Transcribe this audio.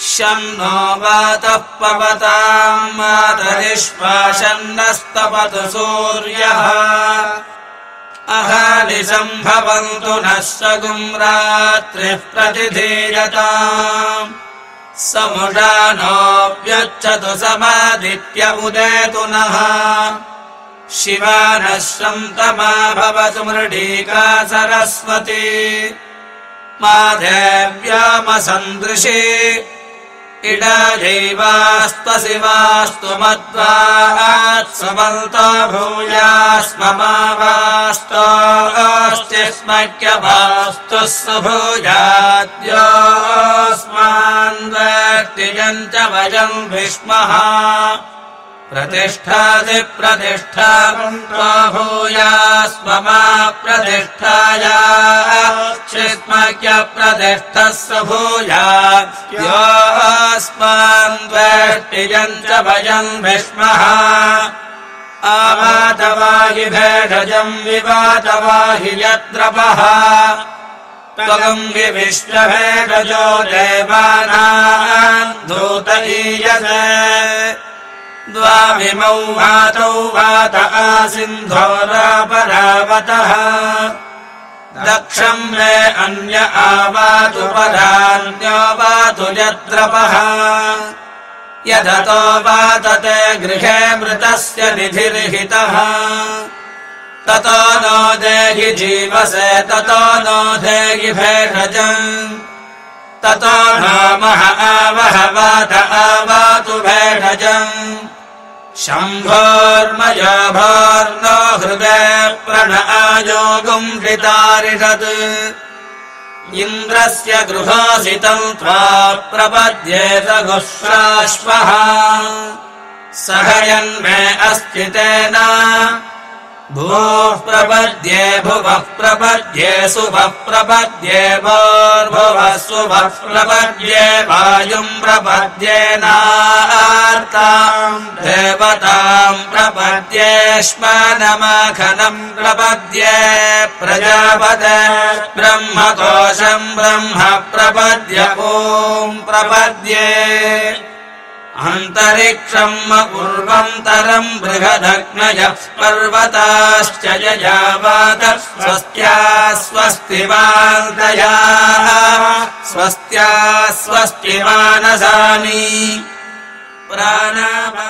शम् नो वातः पवताम् मातरिश्वासन्नस्तपतु सूर्यः। अहानिसम्भवन्तु नः सगुम् रात्रिः प्रतिधीयताम्। समुषा नोऽव्यच्छतु समादित्य उदेतु नः। शिवानः सन्तमा भवतु मृडीका सरस्वती माधेव्यामसन्दृशे इडाजैवास्त्व शिवास्तु मद्वात्सवन्तो भूयास्ममावास्तोऽस्तिस्मक्यभास्तु सुभूयाद्योऽस्मान् व्यक्तिजम् च वयम् विष्मः प्रतिष्ठादिप्रतिष्ठा भूयास्ममा प्रतिष्ठाया प्रतिष्ठः स भूयास्मान् द्वेष्टिजम् च भयम् विष्मः आवातवाहि भेषजम् विवातवाहि यद्रपः त्वगम् विश्वभेषजो देवानाम् दूतईयसे द्वामिमौ वातौ वात आसिन्धोरापरावतः दक्षम् मे अन्य आवातु परान्योवातु यद्रपः यदतो वातते गृहे मृतस्य निधिर्हितः। ततो नो देहि जीवसे ततो नो देहि भेषजम् ततो नामः आवह वात आवातु भेषजम् शम्भोर्मयाभार्नो हृदय प्रण आयोगुम् हृतारिषत् इन्द्रस्य गृहासितम् त्वा प्रपद्येत गुह्राश्वः सहयन्मे अस्ति तेन। भूः प्रपद्ये भुवः प्रपद्ये सुभः प्रपद्ये भोर्भुवः सुभः प्रपद्ये वायुम् देवताम् प्रपद्ये श्मनमखनम् प्रपद्ये प्रजापद ब्रह्मकोशम् ब्रह्म प्रपद्य ॐ प्रपद्ये। अन्तरिक्षम् पूर्वन्तरम् बृहदग्नयः पर्वताश्च यजावात स्वस्त्या स्वस्ति स्वस्त्या स्वस्ति प्राणामा